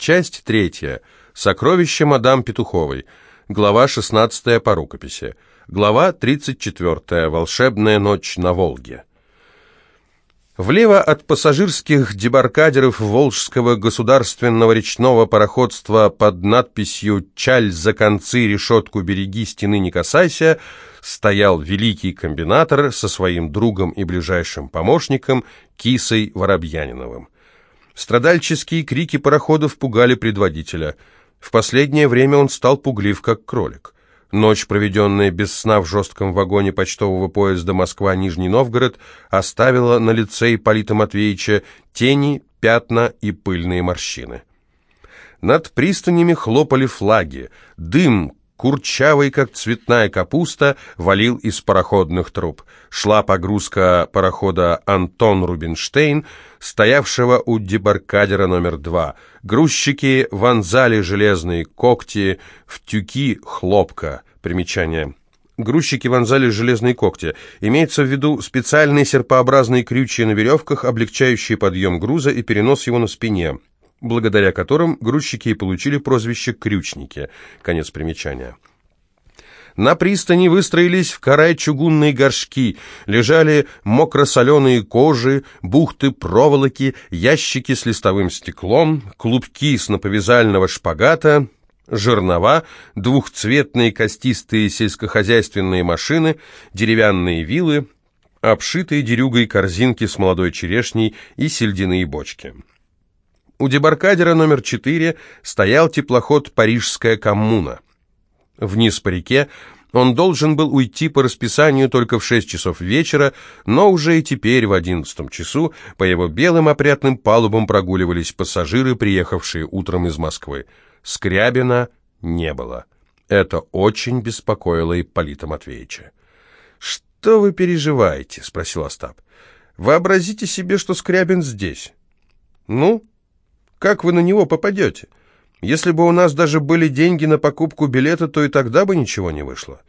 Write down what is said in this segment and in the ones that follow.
Часть третья. Сокровище мадам Петуховой. Глава 16 по рукописи. Глава 34. Волшебная ночь на Волге. Влево от пассажирских дебаркадеров Волжского государственного речного пароходства под надписью «Чаль за концы, решетку береги, стены не касайся» стоял великий комбинатор со своим другом и ближайшим помощником Кисой Воробьяниновым. Страдальческие крики пароходов пугали предводителя. В последнее время он стал пуглив, как кролик. Ночь, проведенная без сна в жестком вагоне почтового поезда Москва-Нижний Новгород, оставила на лице Ипполита Матвеевича тени, пятна и пыльные морщины. Над пристанями хлопали флаги, дым, курчавый, как цветная капуста, валил из пароходных труб. Шла погрузка парохода «Антон Рубинштейн», стоявшего у дебаркадера номер два. Грузчики вонзали железные когти в тюки хлопка. Примечание. Грузчики вонзали железные когти. Имеется в виду специальные серпообразные крючья на веревках, облегчающие подъем груза и перенос его на спине благодаря которым грузчики и получили прозвище «крючники». Конец примечания. На пристани выстроились в карай чугунные горшки, лежали мокро-соленые кожи, бухты проволоки, ящики с листовым стеклом, клубки с наповязального шпагата, жернова, двухцветные костистые сельскохозяйственные машины, деревянные вилы, обшитые дерюгой корзинки с молодой черешней и сельдяные бочки. У дебаркадера номер 4 стоял теплоход «Парижская коммуна». Вниз по реке он должен был уйти по расписанию только в 6 часов вечера, но уже и теперь в 11 часу по его белым опрятным палубам прогуливались пассажиры, приехавшие утром из Москвы. Скрябина не было. Это очень беспокоило Ипполита Матвеевича. «Что вы переживаете?» — спросил Остап. «Вообразите себе, что Скрябин здесь». «Ну, как вы на него попадете? Если бы у нас даже были деньги на покупку билета, то и тогда бы ничего не вышло.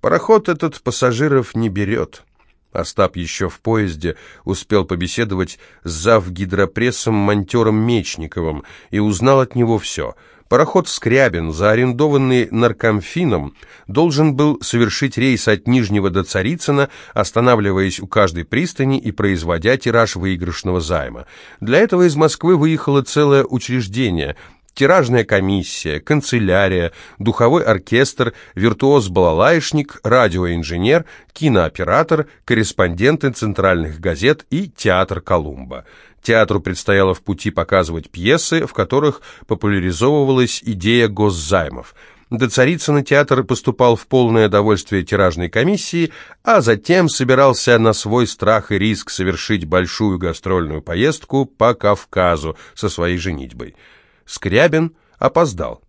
Пароход этот пассажиров не берет». Остап еще в поезде успел побеседовать с завгидропрессом монтером Мечниковым и узнал от него все – Пароход «Скрябин», заарендованный наркомфином, должен был совершить рейс от Нижнего до Царицына, останавливаясь у каждой пристани и производя тираж выигрышного займа. Для этого из Москвы выехало целое учреждение – тиражная комиссия, канцелярия, духовой оркестр, виртуоз-балалаишник, радиоинженер, кинооператор, корреспонденты центральных газет и театр Колумба. Театру предстояло в пути показывать пьесы, в которых популяризовывалась идея госзаймов. До Царицына театр поступал в полное довольствие тиражной комиссии, а затем собирался на свой страх и риск совершить большую гастрольную поездку по Кавказу со своей женитьбой. Скрябин опоздал.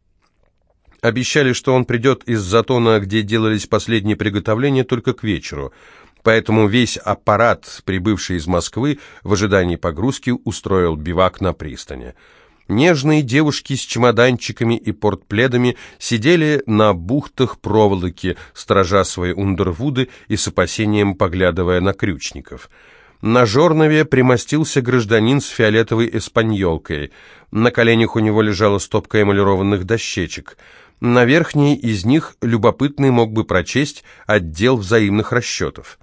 Обещали, что он придет из затона, где делались последние приготовления, только к вечеру – Поэтому весь аппарат, прибывший из Москвы, в ожидании погрузки устроил бивак на пристани. Нежные девушки с чемоданчиками и портпледами сидели на бухтах проволоки, сторожа свои ундервуды и с опасением поглядывая на крючников. На жорнове примостился гражданин с фиолетовой эспаньолкой. На коленях у него лежала стопка эмалированных дощечек. На верхней из них любопытный мог бы прочесть отдел взаимных расчетов.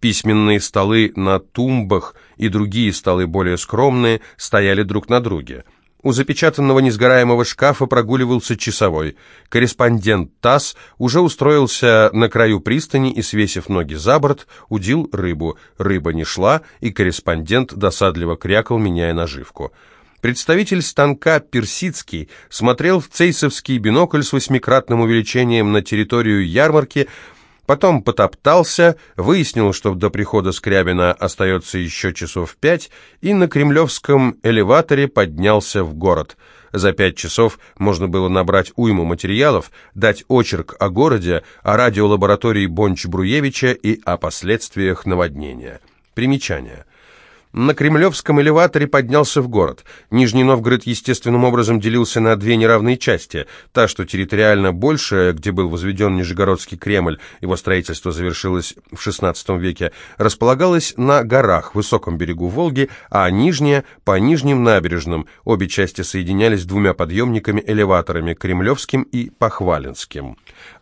Письменные столы на тумбах и другие столы более скромные стояли друг на друге. У запечатанного несгораемого шкафа прогуливался часовой. Корреспондент ТАСС уже устроился на краю пристани и, свесив ноги за борт, удил рыбу. Рыба не шла, и корреспондент досадливо крякал, меняя наживку. Представитель станка Персидский смотрел в цейсовский бинокль с восьмикратным увеличением на территорию ярмарки, Потом потоптался, выяснил, что до прихода Скрябина остается еще часов пять, и на кремлевском элеваторе поднялся в город. За пять часов можно было набрать уйму материалов, дать очерк о городе, о радиолаборатории Бонч-Бруевича и о последствиях наводнения. Примечание. На Кремлевском элеваторе поднялся в город. Нижний Новгород естественным образом делился на две неравные части. Та, что территориально большая, где был возведен Нижегородский Кремль, его строительство завершилось в XVI веке, располагалась на горах, высоком берегу Волги, а нижняя – по нижним набережным. Обе части соединялись двумя подъемниками-элеваторами – Кремлевским и Похваленским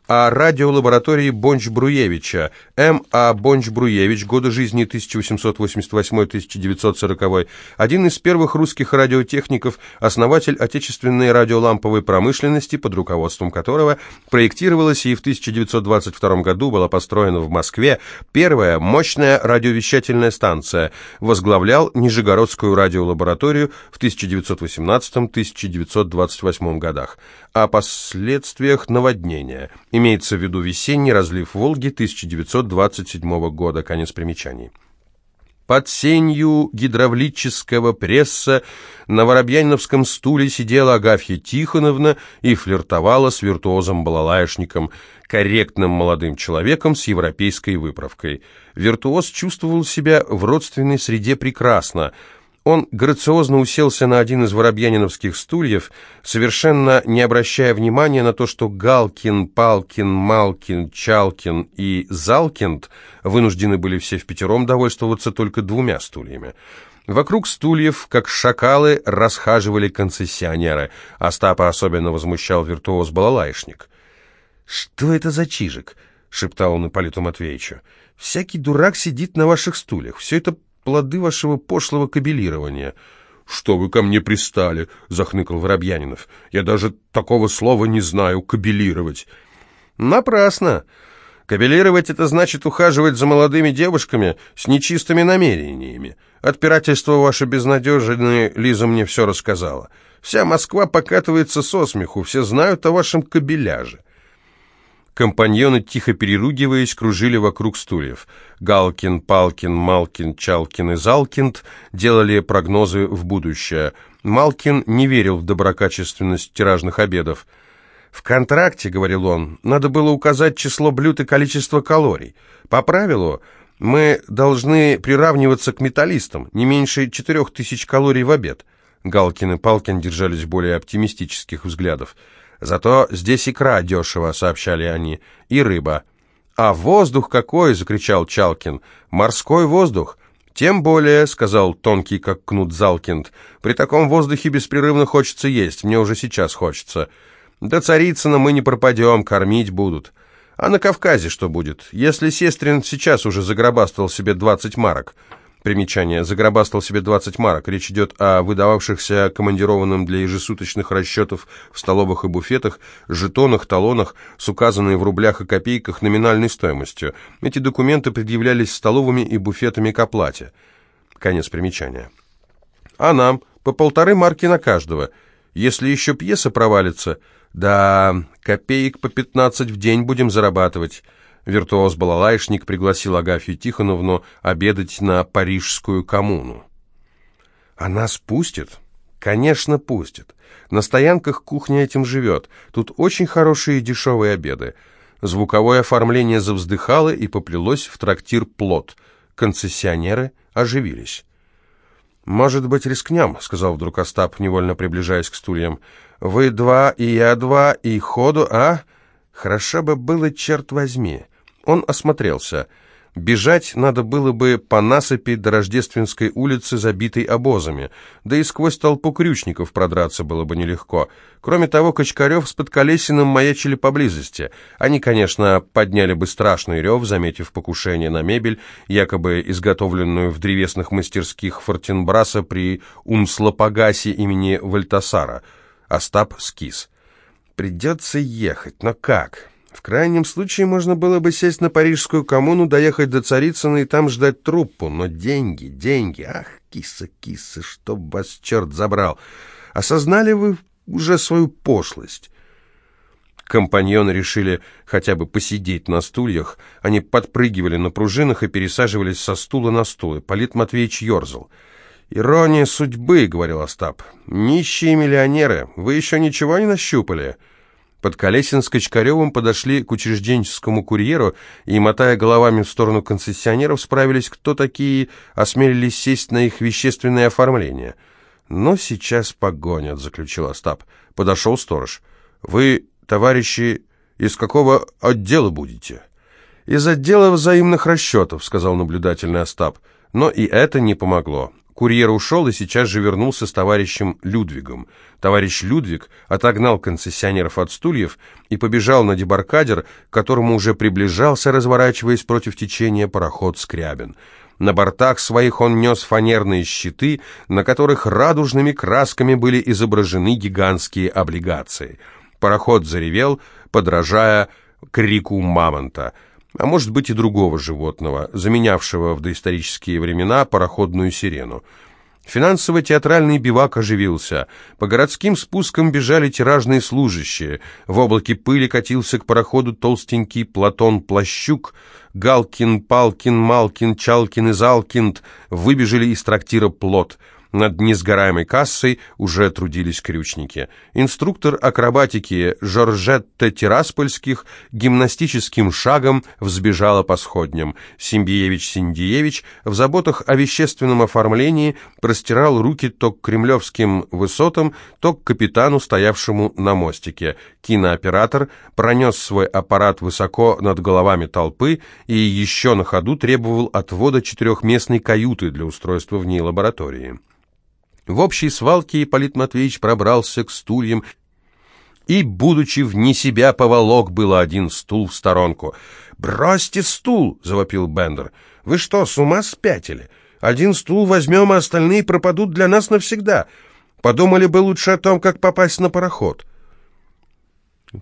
о радиолаборатории Бонч-Бруевича. М. А. Бонч-Бруевич, годы жизни 1888-1940, один из первых русских радиотехников, основатель отечественной радиоламповой промышленности, под руководством которого проектировалась и в 1922 году была построена в Москве первая мощная радиовещательная станция, возглавлял Нижегородскую радиолабораторию в 1918-1928 годах. О последствиях наводнения – Имеется в виду весенний разлив Волги 1927 года. Конец примечаний. Под сенью гидравлического пресса на Воробьяниновском стуле сидела Агафья Тихоновна и флиртовала с виртуозом-балалаешником, корректным молодым человеком с европейской выправкой. Виртуоз чувствовал себя в родственной среде прекрасно – он грациозно уселся на один из воробьяниновских стульев, совершенно не обращая внимания на то, что Галкин, Палкин, Малкин, Чалкин и Залкинд вынуждены были все в пятером довольствоваться только двумя стульями. Вокруг стульев, как шакалы, расхаживали концессионеры. Остапа особенно возмущал виртуоз-балалайшник. «Что это за чижик?» — шептал он Ипполиту Матвеевичу. «Всякий дурак сидит на ваших стульях. Все это плоды вашего пошлого кабелирования». «Что вы ко мне пристали?» — захныкал Воробьянинов. «Я даже такого слова не знаю, кабелировать». «Напрасно. Кабелировать — это значит ухаживать за молодыми девушками с нечистыми намерениями. Отпирательство ваше безнадежное, Лиза мне все рассказала. Вся Москва покатывается со смеху, все знают о вашем кабеляже». Компаньоны, тихо переругиваясь, кружили вокруг стульев. Галкин, Палкин, Малкин, Чалкин и Залкинд делали прогнозы в будущее. Малкин не верил в доброкачественность тиражных обедов. «В контракте, — говорил он, — надо было указать число блюд и количество калорий. По правилу, мы должны приравниваться к металлистам, не меньше четырех тысяч калорий в обед». Галкин и Палкин держались более оптимистических взглядов. «Зато здесь икра дешево», — сообщали они, — «и рыба». «А воздух какой!» — закричал Чалкин. «Морской воздух!» «Тем более», — сказал тонкий, как кнут Залкинд, — «при таком воздухе беспрерывно хочется есть, мне уже сейчас хочется. До Царицына мы не пропадем, кормить будут. А на Кавказе что будет? Если Сестрин сейчас уже загробастал себе двадцать марок?» Примечание. Загробастал себе 20 марок. Речь идет о выдававшихся командированным для ежесуточных расчетов в столовых и буфетах, жетонах, талонах с указанной в рублях и копейках номинальной стоимостью. Эти документы предъявлялись столовыми и буфетами к оплате. Конец примечания. А нам по полторы марки на каждого. Если еще пьеса провалится, да, копеек по 15 в день будем зарабатывать. Виртуоз-балалайшник пригласил Агафью Тихоновну обедать на парижскую коммуну. «Она спустит?» «Конечно, пустит. На стоянках кухня этим живет. Тут очень хорошие и дешевые обеды». Звуковое оформление завздыхало и поплелось в трактир «Плод». Концессионеры оживились. «Может быть, рискнем?» — сказал вдруг Остап, невольно приближаясь к стульям. «Вы два, и я два, и ходу, а? Хорошо бы было, черт возьми. Он осмотрелся. Бежать надо было бы по насыпи до Рождественской улицы, забитой обозами, да и сквозь толпу крючников продраться было бы нелегко. Кроме того, Кочкарев с Подколесиным маячили поблизости. Они, конечно, подняли бы страшный рев, заметив покушение на мебель, якобы изготовленную в древесных мастерских Фортенбраса при Умслопогасе имени Вальтасара. Остап скис. «Придется ехать, но как?» В крайнем случае можно было бы сесть на парижскую коммуну, доехать до Царицына и там ждать труппу. Но деньги, деньги, ах, киса, киса, чтоб вас черт забрал. Осознали вы уже свою пошлость? Компаньоны решили хотя бы посидеть на стульях. Они подпрыгивали на пружинах и пересаживались со стула на стул. Полит Матвеевич ерзал. «Ирония судьбы», — говорил Остап. «Нищие миллионеры, вы еще ничего не нащупали?» Подколесин с Качкаревым подошли к учрежденческому курьеру и, мотая головами в сторону концессионеров, справились, кто такие осмелились сесть на их вещественное оформление. «Но сейчас погонят», — заключил Остап. Подошел сторож. «Вы, товарищи, из какого отдела будете?» «Из отдела взаимных расчетов», — сказал наблюдательный Остап. Но и это не помогло. Курьер ушел и сейчас же вернулся с товарищем Людвигом. Товарищ Людвиг отогнал концессионеров от стульев и побежал на дебаркадер, к которому уже приближался, разворачиваясь против течения, пароход «Скрябин». На бортах своих он нес фанерные щиты, на которых радужными красками были изображены гигантские облигации. Пароход заревел, подражая крику мамонта — а может быть и другого животного, заменявшего в доисторические времена пароходную сирену. Финансово-театральный бивак оживился. По городским спускам бежали тиражные служащие. В облаке пыли катился к пароходу толстенький Платон Плащук. Галкин, Палкин, Малкин, Чалкин и Залкинд выбежали из трактира «Плот». Над несгораемой кассой уже трудились крючники. Инструктор акробатики Жоржетта Тираспольских гимнастическим шагом взбежала по сходням. Симбиевич-Синдиевич в заботах о вещественном оформлении простирал руки то к кремлевским высотам, то к капитану, стоявшему на мостике. Кинооператор пронес свой аппарат высоко над головами толпы и еще на ходу требовал отвода четырехместной каюты для устройства в ней лаборатории. В общей свалке Ипполит Матвеевич пробрался к стульям и, будучи вне себя, поволок было один стул в сторонку. «Бросьте стул!» — завопил Бендер. «Вы что, с ума спятили? Один стул возьмем, а остальные пропадут для нас навсегда. Подумали бы лучше о том, как попасть на пароход».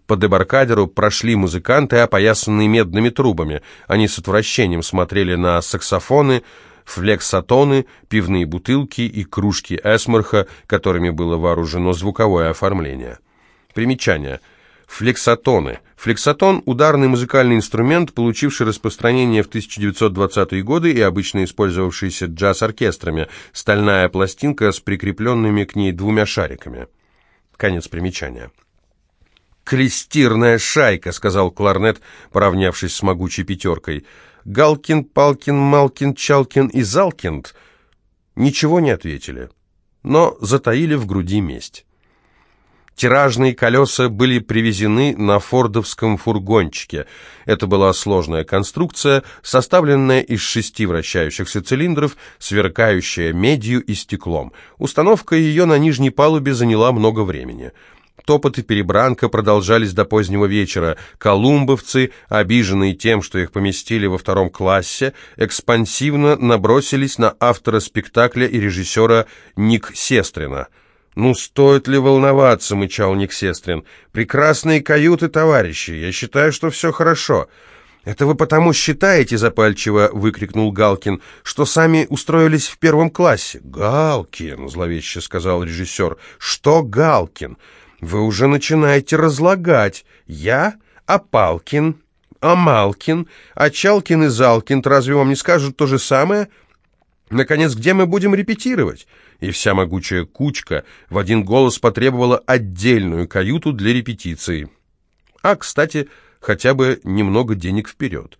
По дебаркадеру прошли музыканты, опоясанные медными трубами. Они с отвращением смотрели на саксофоны, флексатоны, пивные бутылки и кружки эсмарха, которыми было вооружено звуковое оформление. Примечание. Флексатоны. Флексатон – ударный музыкальный инструмент, получивший распространение в 1920-е годы и обычно использовавшийся джаз-оркестрами, стальная пластинка с прикрепленными к ней двумя шариками. Конец примечания. «Крестирная шайка», — сказал кларнет, поравнявшись с могучей пятеркой — Галкин, Палкин, Малкин, Чалкин и Залкинд ничего не ответили, но затаили в груди месть. Тиражные колеса были привезены на фордовском фургончике. Это была сложная конструкция, составленная из шести вращающихся цилиндров, сверкающая медью и стеклом. Установка ее на нижней палубе заняла много времени. Топот и перебранка продолжались до позднего вечера. Колумбовцы, обиженные тем, что их поместили во втором классе, экспансивно набросились на автора спектакля и режиссера Ник Сестрина. «Ну, стоит ли волноваться?» — мычал Ник Сестрин. «Прекрасные каюты, товарищи. Я считаю, что все хорошо». «Это вы потому считаете, — запальчиво выкрикнул Галкин, — что сами устроились в первом классе?» «Галкин!» — зловеще сказал режиссер. «Что Галкин?» Вы уже начинаете разлагать. Я, Апалкин, Амалкин, Ачалкин и Залкин, разве вам не скажут то же самое? Наконец, где мы будем репетировать? И вся могучая кучка в один голос потребовала отдельную каюту для репетиции. А, кстати, хотя бы немного денег вперед.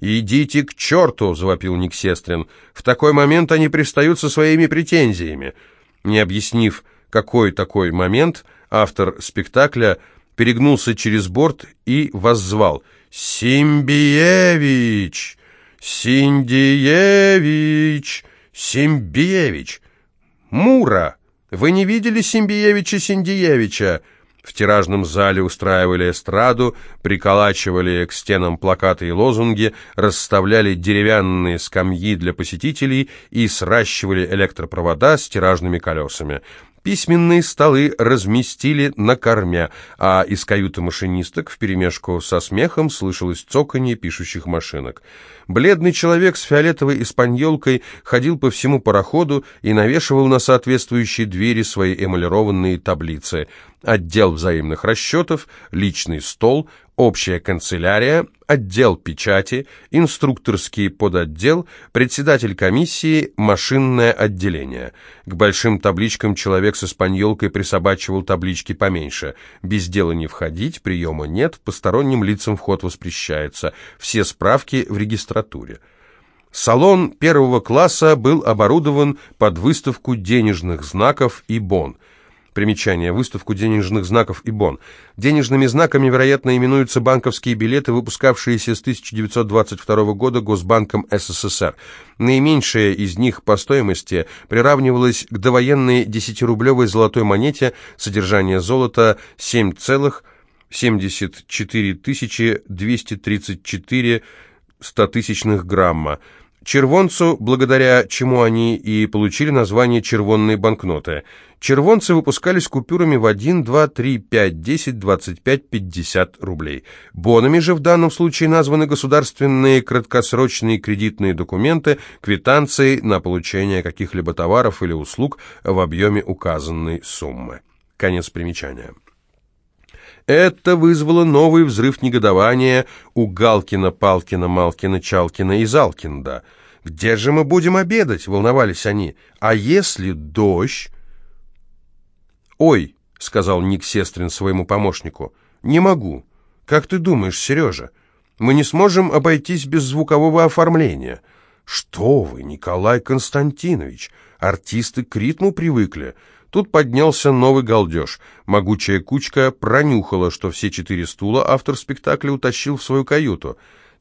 «Идите к черту!» — завопил Ник Сестрин. «В такой момент они пристают со своими претензиями». Не объяснив, какой такой момент, автор спектакля перегнулся через борт и воззвал «Симбиевич! Синдиевич! Симбиевич! Мура! Вы не видели Симбиевича Синдиевича?» В тиражном зале устраивали эстраду, приколачивали к стенам плакаты и лозунги, расставляли деревянные скамьи для посетителей и сращивали электропровода с тиражными колесами. Письменные столы разместили на корме, а из каюты машинисток вперемешку со смехом слышалось цоканье пишущих машинок. Бледный человек с фиолетовой испаньолкой ходил по всему пароходу и навешивал на соответствующие двери свои эмалированные таблицы. Отдел взаимных расчетов, личный стол, общая канцелярия, отдел печати, инструкторский подотдел, председатель комиссии, машинное отделение. К большим табличкам человек с испаньолкой присобачивал таблички поменьше. Без дела не входить, приема нет, посторонним лицам вход воспрещается. Все справки в регистратуре. Салон первого класса был оборудован под выставку денежных знаков и бон – Примечание. Выставку денежных знаков и бон. Денежными знаками, вероятно, именуются банковские билеты, выпускавшиеся с 1922 года Госбанком СССР. Наименьшая из них по стоимости приравнивалась к довоенной 10-рублевой золотой монете, содержание золота 7,74 234 стотысячных грамма червонцу, благодаря чему они и получили название червонные банкноты. Червонцы выпускались купюрами в 1, 2, 3, 5, 10, 25, 50 рублей. Бонами же в данном случае названы государственные краткосрочные кредитные документы, квитанции на получение каких-либо товаров или услуг в объеме указанной суммы. Конец примечания. Это вызвало новый взрыв негодования у Галкина, Палкина, Малкина, Чалкина и Залкинда. «Где же мы будем обедать?» — волновались они. «А если дождь?» «Ой», — сказал Ник Сестрин своему помощнику, — «не могу. Как ты думаешь, Сережа, мы не сможем обойтись без звукового оформления?» «Что вы, Николай Константинович, артисты к ритму привыкли. Тут поднялся новый галдеж. Могучая кучка пронюхала, что все четыре стула автор спектакля утащил в свою каюту.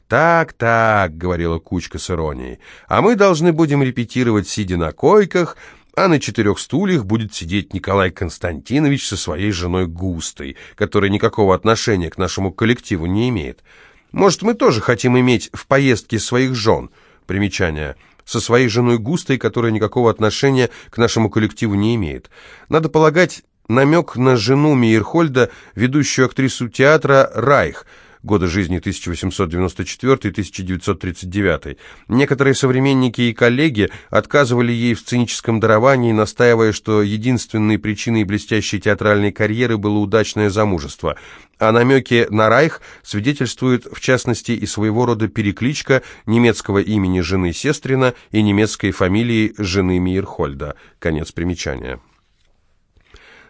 «Так, так», — говорила кучка с иронией, — «а мы должны будем репетировать, сидя на койках, а на четырех стульях будет сидеть Николай Константинович со своей женой Густой, которая никакого отношения к нашему коллективу не имеет. Может, мы тоже хотим иметь в поездке своих жен?» Примечание — со своей женой Густой, которая никакого отношения к нашему коллективу не имеет. Надо полагать, намек на жену Мейерхольда, ведущую актрису театра Райх – годы жизни 1894-1939. Некоторые современники и коллеги отказывали ей в сценическом даровании, настаивая, что единственной причиной блестящей театральной карьеры было удачное замужество. А намеки на Райх свидетельствуют, в частности, и своего рода перекличка немецкого имени жены Сестрина и немецкой фамилии жены Мейерхольда. Конец примечания.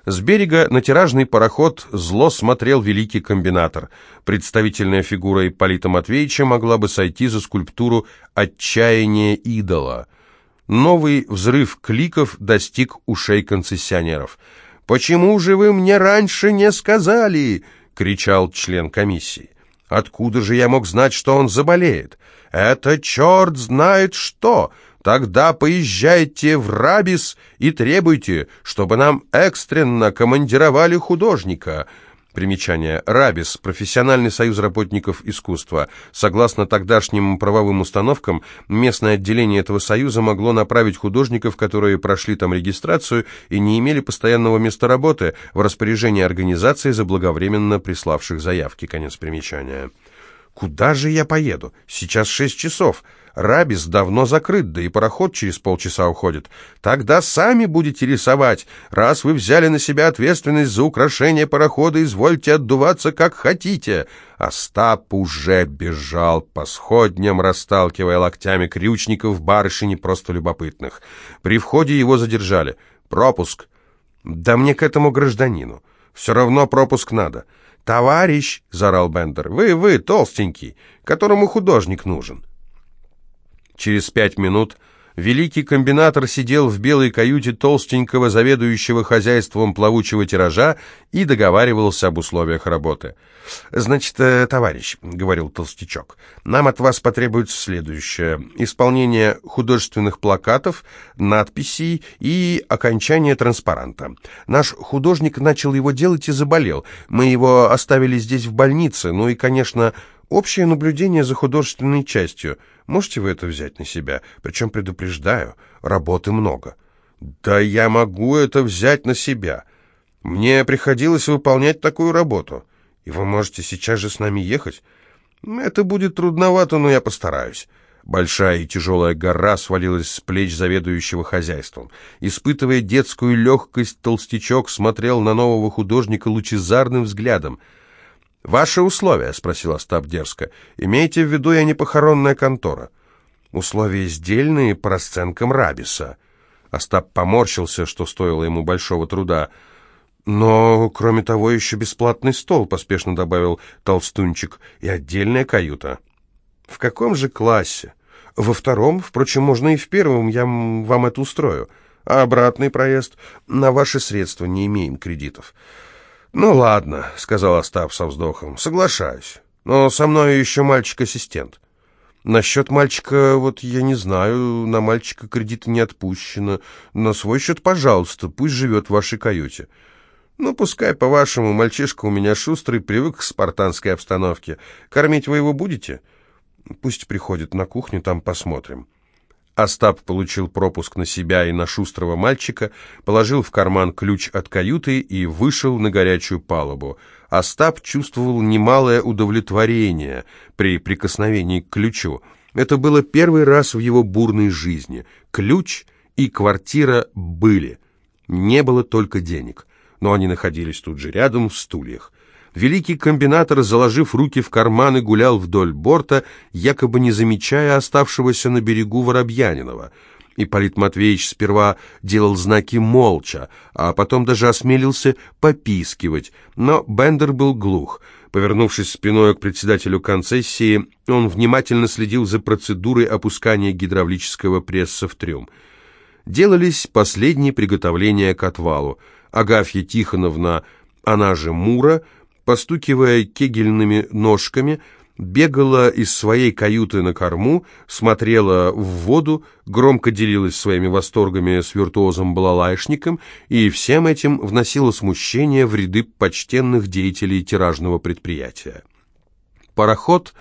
С берега на тиражный пароход зло смотрел великий комбинатор. Представительная фигура Ипполита Матвеевича могла бы сойти за скульптуру «Отчаяние идола». Новый взрыв кликов достиг ушей концессионеров. «Почему же вы мне раньше не сказали?» — кричал член комиссии. «Откуда же я мог знать, что он заболеет? Это черт знает что!» Тогда поезжайте в Рабис и требуйте, чтобы нам экстренно командировали художника. Примечание. Рабис – профессиональный союз работников искусства. Согласно тогдашним правовым установкам, местное отделение этого союза могло направить художников, которые прошли там регистрацию и не имели постоянного места работы, в распоряжение организации, заблаговременно приславших заявки. Конец примечания. «Куда же я поеду? Сейчас шесть часов». Рабис давно закрыт, да и пароход через полчаса уходит. Тогда сами будете рисовать. Раз вы взяли на себя ответственность за украшение парохода, извольте отдуваться как хотите». Остап уже бежал по сходням, расталкивая локтями крючников, барышень и просто любопытных. При входе его задержали. «Пропуск». «Да мне к этому гражданину. Все равно пропуск надо». «Товарищ!» — заорал Бендер. «Вы, вы, толстенький, которому художник нужен». Через пять минут великий комбинатор сидел в белой каюте толстенького заведующего хозяйством плавучего тиража и договаривался об условиях работы. «Значит, э, товарищ», — говорил толстячок, — «нам от вас потребуется следующее. Исполнение художественных плакатов, надписей и окончание транспаранта. Наш художник начал его делать и заболел. Мы его оставили здесь в больнице, ну и, конечно, общее наблюдение за художественной частью — Можете вы это взять на себя? Причем предупреждаю, работы много. Да я могу это взять на себя. Мне приходилось выполнять такую работу. И вы можете сейчас же с нами ехать? Это будет трудновато, но я постараюсь. Большая и тяжелая гора свалилась с плеч заведующего хозяйством. Испытывая детскую легкость, толстячок смотрел на нового художника лучезарным взглядом. «Ваши условия?» — спросил Остап дерзко. «Имейте в виду, я не похоронная контора». «Условия сдельные по расценкам Рабиса». Остап поморщился, что стоило ему большого труда. «Но, кроме того, еще бесплатный стол», — поспешно добавил Толстунчик, — «и отдельная каюта». «В каком же классе?» «Во втором, впрочем, можно и в первом, я вам это устрою. А обратный проезд? На ваши средства не имеем кредитов». «Ну ладно», — сказал Остап со вздохом, — «соглашаюсь. Но со мной еще мальчик-ассистент». «Насчет мальчика, вот я не знаю, на мальчика кредита не отпущено. На свой счет, пожалуйста, пусть живет в вашей каюте». «Ну, пускай, по-вашему, мальчишка у меня шустрый, привык к спартанской обстановке. Кормить вы его будете?» «Пусть приходит на кухню, там посмотрим». Остап получил пропуск на себя и на шустрого мальчика, положил в карман ключ от каюты и вышел на горячую палубу. Остап чувствовал немалое удовлетворение при прикосновении к ключу. Это было первый раз в его бурной жизни. Ключ и квартира были. Не было только денег, но они находились тут же рядом в стульях. Великий комбинатор, заложив руки в карманы, гулял вдоль борта, якобы не замечая оставшегося на берегу Воробьянинова. Ипполит Матвеевич сперва делал знаки молча, а потом даже осмелился попискивать, но Бендер был глух. Повернувшись спиной к председателю концессии, он внимательно следил за процедурой опускания гидравлического пресса в трюм. Делались последние приготовления к отвалу. Агафья Тихоновна, она же Мура, постукивая кегельными ножками, бегала из своей каюты на корму, смотрела в воду, громко делилась своими восторгами с виртуозом-балалайшником и всем этим вносила смущение в ряды почтенных деятелей тиражного предприятия. Пароход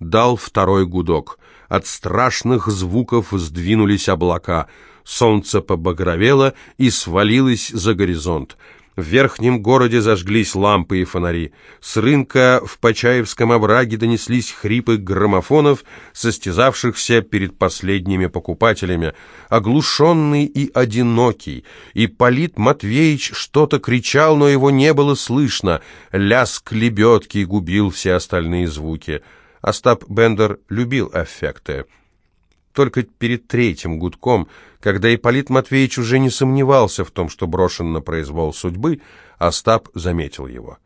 дал второй гудок. От страшных звуков сдвинулись облака. Солнце побагровело и свалилось за горизонт. В верхнем городе зажглись лампы и фонари. С рынка в Почаевском овраге донеслись хрипы граммофонов, состязавшихся перед последними покупателями. Оглушенный и одинокий, Ипполит Матвеевич что-то кричал, но его не было слышно. Ляск лебедки губил все остальные звуки. Остап Бендер любил эффекты. Только перед третьим гудком, когда Ипполит Матвеевич уже не сомневался в том, что брошен на произвол судьбы, Остап заметил его.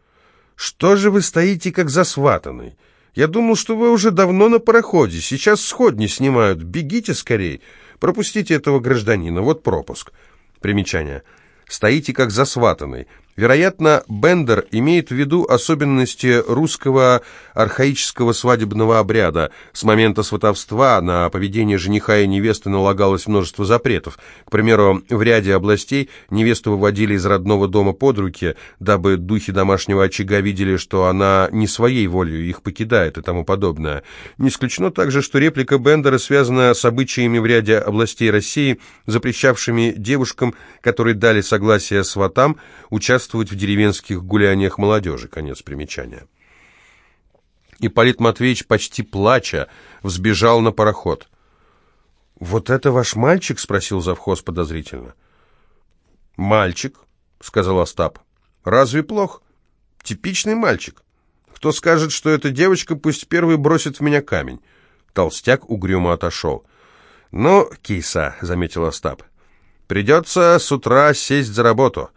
«Что же вы стоите, как засватанный? Я думал, что вы уже давно на пароходе, сейчас сходни снимают, бегите скорей, пропустите этого гражданина, вот пропуск». Примечание. «Стоите, как засватанный». Вероятно, Бендер имеет в виду особенности русского архаического свадебного обряда. С момента сватовства на поведение жениха и невесты налагалось множество запретов. К примеру, в ряде областей невесту выводили из родного дома под руки, дабы духи домашнего очага видели, что она не своей волей их покидает и тому подобное. Не исключено также, что реплика Бендера связана с обычаями в ряде областей России, запрещавшими девушкам, которые дали согласие сватам, участвовать участвовать в деревенских гуляниях молодежи. Конец примечания. Ипполит Матвеевич, почти плача, взбежал на пароход. «Вот это ваш мальчик?» — спросил завхоз подозрительно. «Мальчик», — сказал Остап. «Разве плохо? Типичный мальчик. Кто скажет, что это девочка, пусть первый бросит в меня камень». Толстяк угрюмо отошел. «Ну, киса», — заметил Остап, — «придется с утра сесть за работу.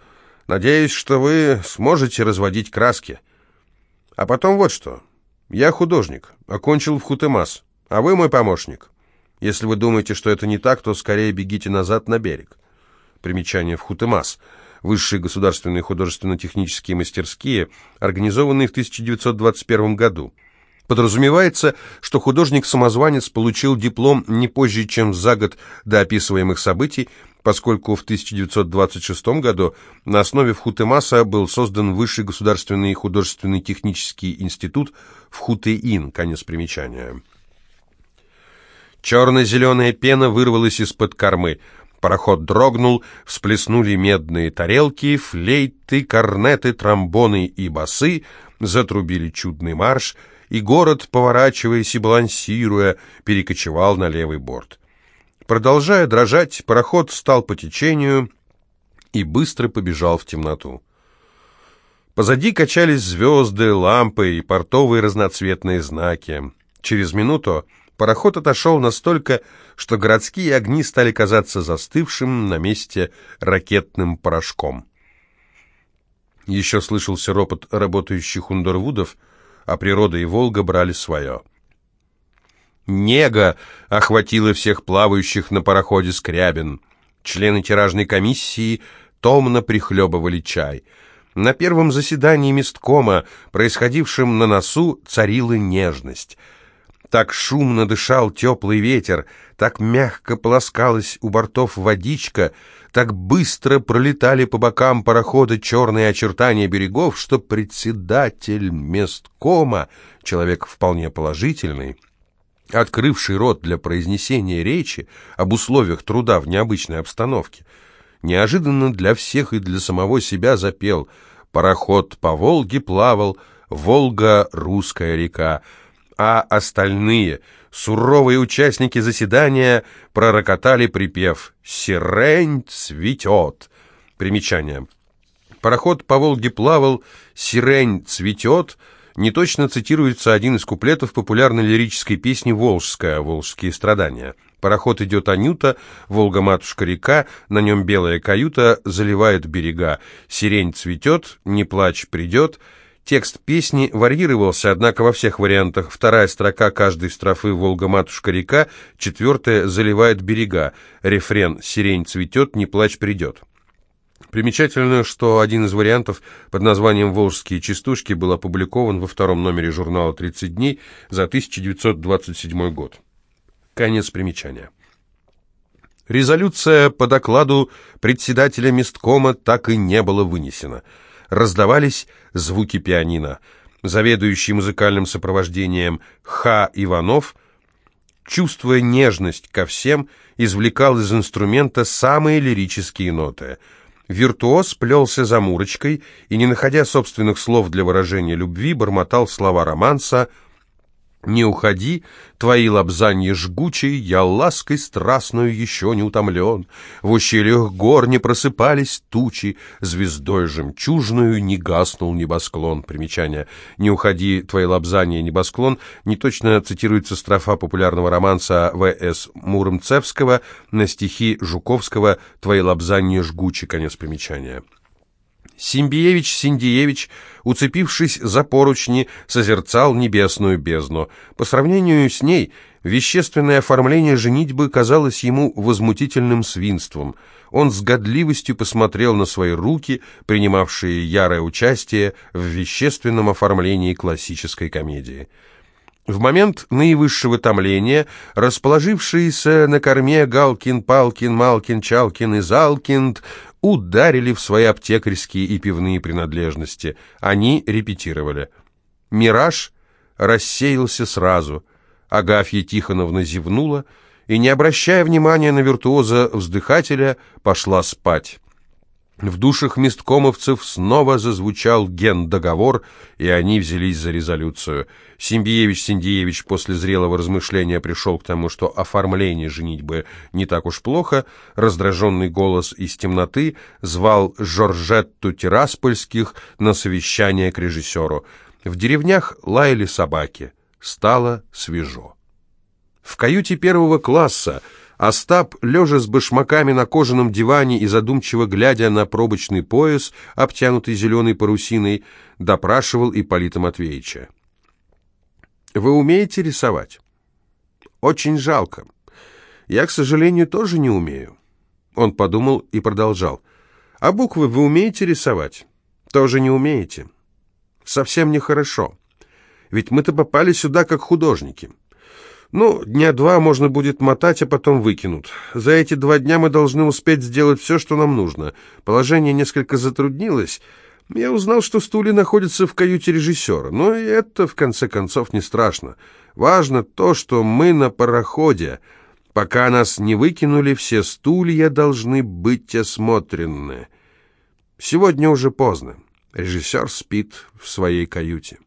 Надеюсь, что вы сможете разводить краски. А потом вот что. Я художник, окончил в Хутемас, а вы мой помощник. Если вы думаете, что это не так, то скорее бегите назад на берег. Примечание в Хутемас. Высшие государственные художественно-технические мастерские, организованные в 1921 году. Подразумевается, что художник-самозванец получил диплом не позже, чем за год до описываемых событий, поскольку в 1926 году на основе Вхутемаса был создан Высший государственный художественный технический институт Вхутеин, конец примечания. Черно-зеленая пена вырвалась из-под кормы. Пароход дрогнул, всплеснули медные тарелки, флейты, корнеты, тромбоны и басы, затрубили чудный марш, и город, поворачиваясь и балансируя, перекочевал на левый борт. Продолжая дрожать, пароход встал по течению и быстро побежал в темноту. Позади качались звезды, лампы и портовые разноцветные знаки. Через минуту пароход отошел настолько, что городские огни стали казаться застывшим на месте ракетным порошком. Еще слышался ропот работающих ундервудов, а природа и Волга брали свое. Нега охватила всех плавающих на пароходе Скрябин. Члены тиражной комиссии томно прихлебывали чай. На первом заседании месткома, происходившем на носу, царила нежность. Так шумно дышал теплый ветер, так мягко полоскалась у бортов водичка, так быстро пролетали по бокам парохода черные очертания берегов, что председатель месткома, человек вполне положительный, открывший рот для произнесения речи об условиях труда в необычной обстановке, неожиданно для всех и для самого себя запел «Пароход по Волге плавал, Волга — русская река», а остальные, суровые участники заседания, пророкотали припев «Сирень цветет». Примечание. Пароход по Волге плавал, сирень цветет, неточно цитируется один из куплетов популярной лирической песни «Волжская», «Волжские страдания». Пароход идет Анюта, Волга-матушка-река, на нем белая каюта, заливает берега. Сирень цветет, не плачь придет. Текст песни варьировался, однако во всех вариантах. Вторая строка каждой строфы «Волга-матушка-река», четвертая «заливает берега». Рефрен «Сирень цветет, не плачь придет». Примечательно, что один из вариантов под названием «Волжские частушки» был опубликован во втором номере журнала «30 дней» за 1927 год. Конец примечания. Резолюция по докладу председателя месткома так и не была вынесена. Раздавались звуки пианино. Заведующий музыкальным сопровождением Х. Иванов, чувствуя нежность ко всем, извлекал из инструмента самые лирические ноты. Виртуоз плелся за Мурочкой и, не находя собственных слов для выражения любви, бормотал слова романса «Не уходи, твои лобзанья жгучие, я лаской страстную еще не утомлен. В ущельях гор не просыпались тучи, звездой жемчужную не гаснул небосклон». Примечание «Не уходи, твои лобзанья, небосклон» не точно цитируется строфа популярного романса В.С. Муромцевского на стихи Жуковского «Твои лобзанья жгучи». Конец примечания. Симбиевич Синдиевич, уцепившись за поручни, созерцал небесную бездну. По сравнению с ней, вещественное оформление женитьбы казалось ему возмутительным свинством. Он с годливостью посмотрел на свои руки, принимавшие ярое участие в вещественном оформлении классической комедии. В момент наивысшего томления, расположившиеся на корме Галкин, Палкин, Малкин, Чалкин и Залкинд ударили в свои аптекарские и пивные принадлежности. Они репетировали. «Мираж» рассеялся сразу. Агафья Тихоновна зевнула и, не обращая внимания на виртуоза-вздыхателя, пошла спать. В душах месткомовцев снова зазвучал ген-договор, и они взялись за резолюцию. Симбиевич Синдиевич после зрелого размышления пришел к тому, что оформление женитьбы не так уж плохо. Раздраженный голос из темноты звал Жоржетту Тираспольских на совещание к режиссеру. В деревнях лаяли собаки. Стало свежо. В каюте первого класса Остап, лежа с башмаками на кожаном диване и задумчиво глядя на пробочный пояс, обтянутый зеленой парусиной, допрашивал Ипполита Матвеевича. «Вы умеете рисовать?» «Очень жалко. Я, к сожалению, тоже не умею». Он подумал и продолжал. «А буквы вы умеете рисовать?» «Тоже не умеете?» «Совсем нехорошо. Ведь мы-то попали сюда как художники». Ну, дня два можно будет мотать, а потом выкинут. За эти два дня мы должны успеть сделать все, что нам нужно. Положение несколько затруднилось. Я узнал, что стулья находятся в каюте режиссера. Но это, в конце концов, не страшно. Важно то, что мы на пароходе. Пока нас не выкинули, все стулья должны быть осмотрены. Сегодня уже поздно. Режиссер спит в своей каюте.